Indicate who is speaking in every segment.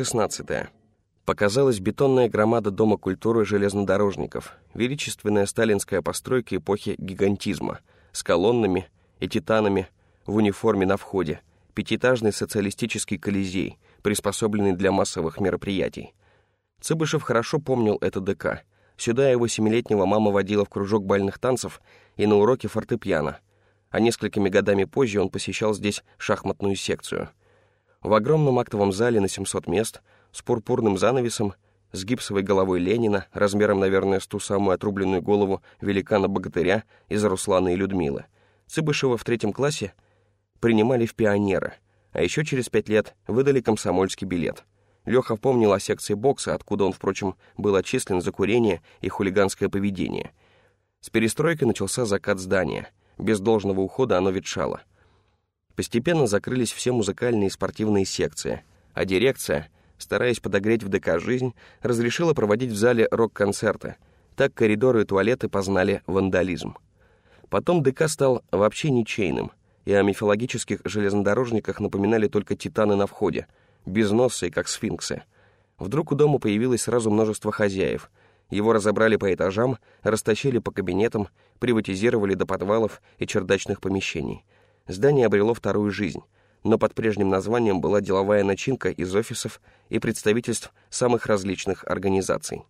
Speaker 1: 16. Показалась бетонная громада Дома культуры железнодорожников, величественная сталинская постройка эпохи гигантизма, с колоннами и титанами в униформе на входе, пятиэтажный социалистический колизей, приспособленный для массовых мероприятий. Цыбышев хорошо помнил это ДК. Сюда его семилетнего мама водила в кружок бальных танцев и на уроки фортепиано, а несколькими годами позже он посещал здесь шахматную секцию. В огромном актовом зале на 700 мест, с пурпурным занавесом, с гипсовой головой Ленина, размером, наверное, с ту самую отрубленную голову великана-богатыря из Руслана и Людмилы, Цыбышева в третьем классе принимали в пионера, а еще через пять лет выдали комсомольский билет — Леха помнил о секции бокса, откуда он, впрочем, был отчислен за курение и хулиганское поведение. С перестройкой начался закат здания. Без должного ухода оно ветшало. Постепенно закрылись все музыкальные и спортивные секции, а дирекция, стараясь подогреть в ДК жизнь, разрешила проводить в зале рок-концерты. Так коридоры и туалеты познали вандализм. Потом ДК стал вообще ничейным, и о мифологических железнодорожниках напоминали только титаны на входе — безносые, как сфинксы. Вдруг у дома появилось сразу множество хозяев. Его разобрали по этажам, растащили по кабинетам, приватизировали до подвалов и чердачных помещений. Здание обрело вторую жизнь, но под прежним названием была деловая начинка из офисов и представительств самых различных организаций.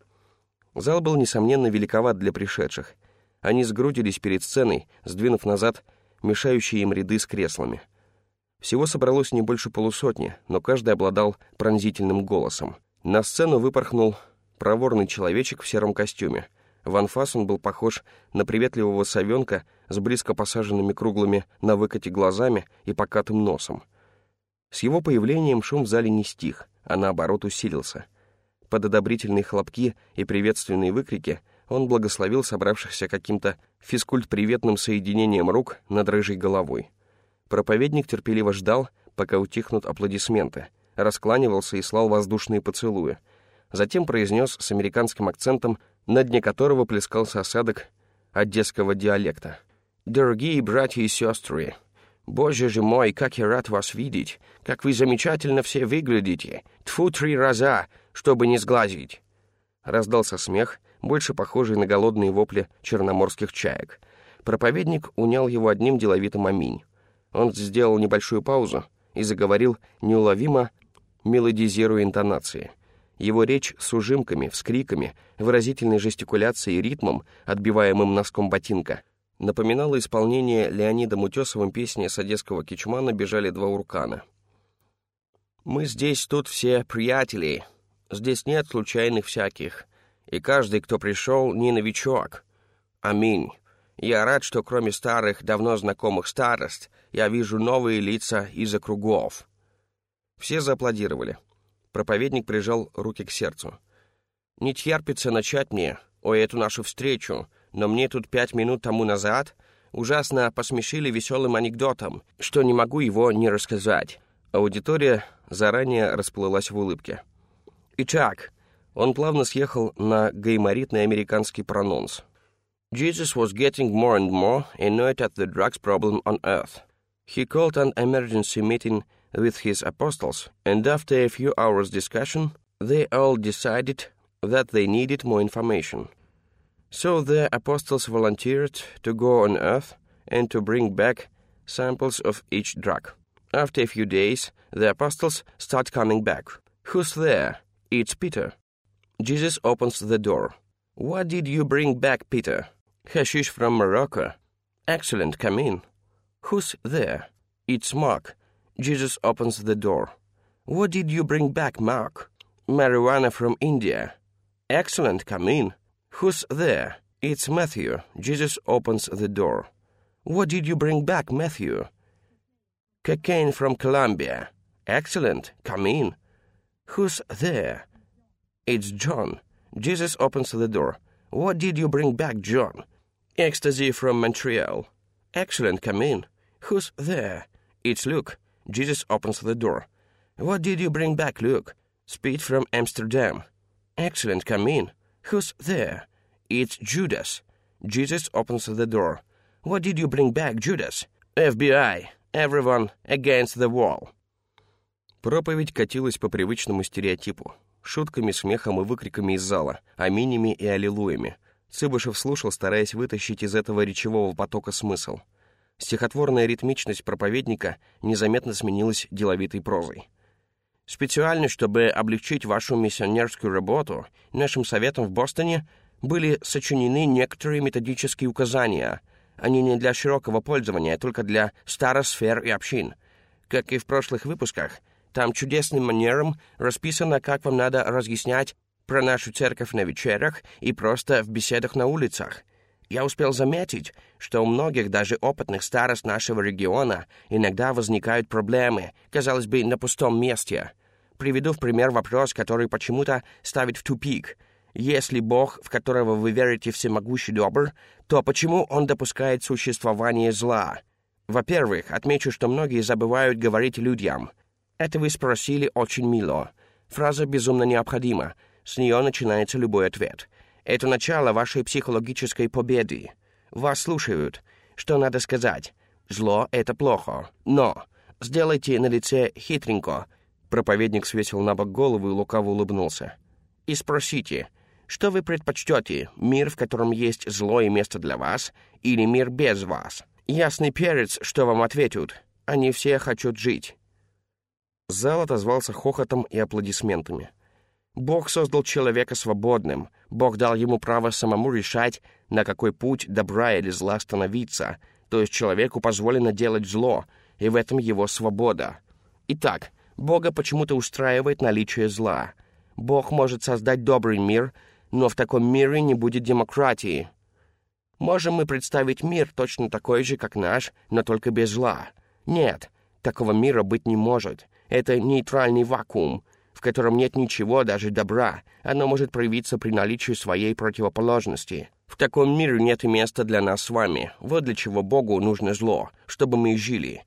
Speaker 1: Зал был, несомненно, великоват для пришедших. Они сгрудились перед сценой, сдвинув назад мешающие им ряды с креслами — всего собралось не больше полусотни, но каждый обладал пронзительным голосом. На сцену выпорхнул проворный человечек в сером костюме. В анфас он был похож на приветливого совенка с близко посаженными круглыми на выкате глазами и покатым носом. С его появлением шум в зале не стих, а наоборот усилился. Под одобрительные хлопки и приветственные выкрики он благословил собравшихся каким-то физкульт-приветным соединением рук над рыжей головой. Проповедник терпеливо ждал, пока утихнут аплодисменты, раскланивался и слал воздушные поцелуи. Затем произнес с американским акцентом, на дне которого плескался осадок одесского диалекта. «Дорогие братья и сестры, Боже же мой, как я рад вас видеть! Как вы замечательно все выглядите! Тфу три раза, чтобы не сглазить!» Раздался смех, больше похожий на голодные вопли черноморских чаек. Проповедник унял его одним деловитым аминь. Он сделал небольшую паузу и заговорил неуловимо, мелодизируя интонации. Его речь с ужимками, вскриками, выразительной жестикуляцией и ритмом, отбиваемым носком ботинка, напоминала исполнение Леонидом Утесовым песни с одесского кичмана «Бежали два уркана». «Мы здесь тут все приятели, здесь нет случайных всяких, и каждый, кто пришел, не новичок. Аминь. Я рад, что кроме старых, давно знакомых старост, я вижу новые лица из-за кругов». Все зааплодировали. Проповедник прижал руки к сердцу. «Не терпится начать мне, о, эту нашу встречу, но мне тут пять минут тому назад ужасно посмешили веселым анекдотом, что не могу его не рассказать». Аудитория заранее расплылась в улыбке. Итак, он плавно съехал на гайморитный американский прононс — Jesus was getting more and more annoyed at the drugs problem on earth. He called an emergency meeting with his apostles, and after a few hours' discussion, they all decided that they needed more information. So the apostles volunteered to go on earth and to bring back samples of each drug. After a few days, the apostles start coming back. Who's there? It's Peter. Jesus opens the door. What did you bring back, Peter? Hashish from Morocco. Excellent, come in. Who's there? It's Mark. Jesus opens the door. What did you bring back, Mark? Marijuana from India. Excellent, come in. Who's there? It's Matthew. Jesus opens the door. What did you bring back, Matthew? Cocaine from Colombia. Excellent, come in. Who's there? It's John. Jesus opens the door. What did you bring back, John? Ecstasy from Montreal. Excellent, come in. Who's there? It's Luke. Jesus opens the door. What did you bring back, Luke? Speed from Amsterdam. Excellent, come in. Who's there? It's Judas. Jesus opens the door. What did you bring back, Judas? FBI. Everyone against the wall. Проповедь катилась по привычному стереотипу. Шутками, смехом и выкриками из зала, аминями и аллилуями. Цыбышев слушал, стараясь вытащить из этого речевого потока смысл. Стихотворная ритмичность проповедника незаметно сменилась деловитой прозой. Специально, чтобы облегчить вашу миссионерскую работу, нашим советом в Бостоне были сочинены некоторые методические указания. Они не для широкого пользования, а только для старосфер и общин. Как и в прошлых выпусках, там чудесным манером расписано, как вам надо разъяснять про нашу церковь на вечерах и просто в беседах на улицах. Я успел заметить, что у многих, даже опытных старост нашего региона, иногда возникают проблемы, казалось бы, на пустом месте. Приведу в пример вопрос, который почему-то ставит в тупик. Если Бог, в которого вы верите всемогущий добр, то почему Он допускает существование зла? Во-первых, отмечу, что многие забывают говорить людям. Это вы спросили очень мило. Фраза безумно необходима. С нее начинается любой ответ — это начало вашей психологической победы. Вас слушают. Что надо сказать? Зло — это плохо. Но сделайте на лице хитренько. Проповедник свесил на бок голову и лукаво улыбнулся. И спросите, что вы предпочтете, мир, в котором есть зло и место для вас, или мир без вас? Ясный перец, что вам ответят. Они все хотят жить. Зал отозвался хохотом и аплодисментами. Бог создал человека свободным. Бог дал ему право самому решать, на какой путь добра или зла становиться. То есть человеку позволено делать зло, и в этом его свобода. Итак, Бога почему-то устраивает наличие зла. Бог может создать добрый мир, но в таком мире не будет демократии. Можем мы представить мир точно такой же, как наш, но только без зла? Нет, такого мира быть не может. Это нейтральный вакуум — в котором нет ничего, даже добра, оно может проявиться при наличии своей противоположности. В таком мире нет места для нас с вами. Вот для чего Богу нужно зло, чтобы мы жили.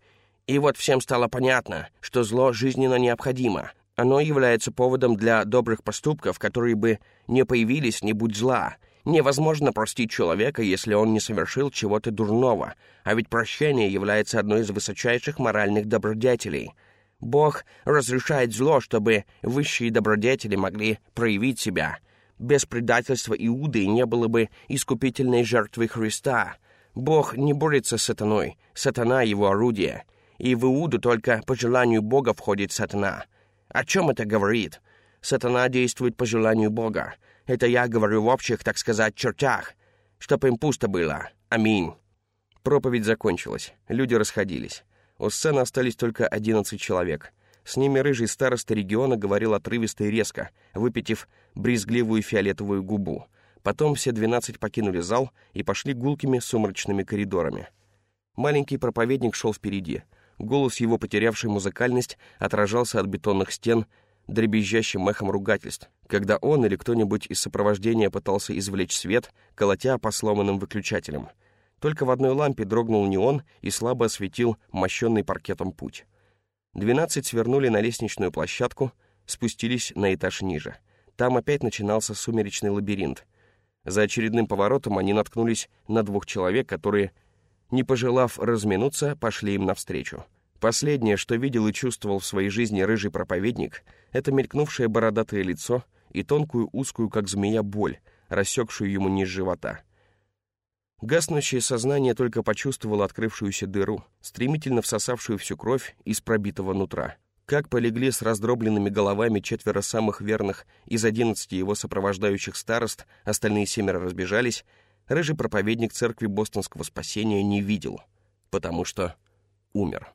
Speaker 1: И вот всем стало понятно, что зло жизненно необходимо. Оно является поводом для добрых поступков, которые бы не появились, не будь зла. Невозможно простить человека, если он не совершил чего-то дурного, а ведь прощение является одной из высочайших моральных добродетелей — Бог разрешает зло, чтобы высшие добродетели могли проявить себя. Без предательства Иуды не было бы искупительной жертвы Христа. Бог не борется с сатаной, сатана — его орудие. И в Иуду только по желанию Бога входит сатана. О чем это говорит? Сатана действует по желанию Бога. Это я говорю в общих, так сказать, чертях. Чтоб им пусто было. Аминь. Проповедь закончилась. Люди расходились. У сцены остались только одиннадцать человек. С ними рыжий староста региона говорил отрывисто и резко, выпитив брезгливую фиолетовую губу. Потом все двенадцать покинули зал и пошли гулкими сумрачными коридорами. Маленький проповедник шел впереди. Голос его, потерявший музыкальность, отражался от бетонных стен дребезжащим эхом ругательств, когда он или кто-нибудь из сопровождения пытался извлечь свет, колотя по сломанным выключателям — только в одной лампе дрогнул неон и слабо осветил мощенный паркетом путь. Двенадцать свернули на лестничную площадку, спустились на этаж ниже. Там опять начинался сумеречный лабиринт. За очередным поворотом они наткнулись на двух человек, которые, не пожелав разминуться, пошли им навстречу. Последнее, что видел и чувствовал в своей жизни рыжий проповедник, это мелькнувшее бородатое лицо и тонкую узкую, как змея, боль, рассекшую ему низ живота — Гаснущее сознание только почувствовало открывшуюся дыру, стремительно всосавшую всю кровь из пробитого нутра. Как полегли с раздробленными головами четверо самых верных из одиннадцати его сопровождающих старост, остальные семеро разбежались, рыжий проповедник церкви бостонского спасения не видел, потому что умер.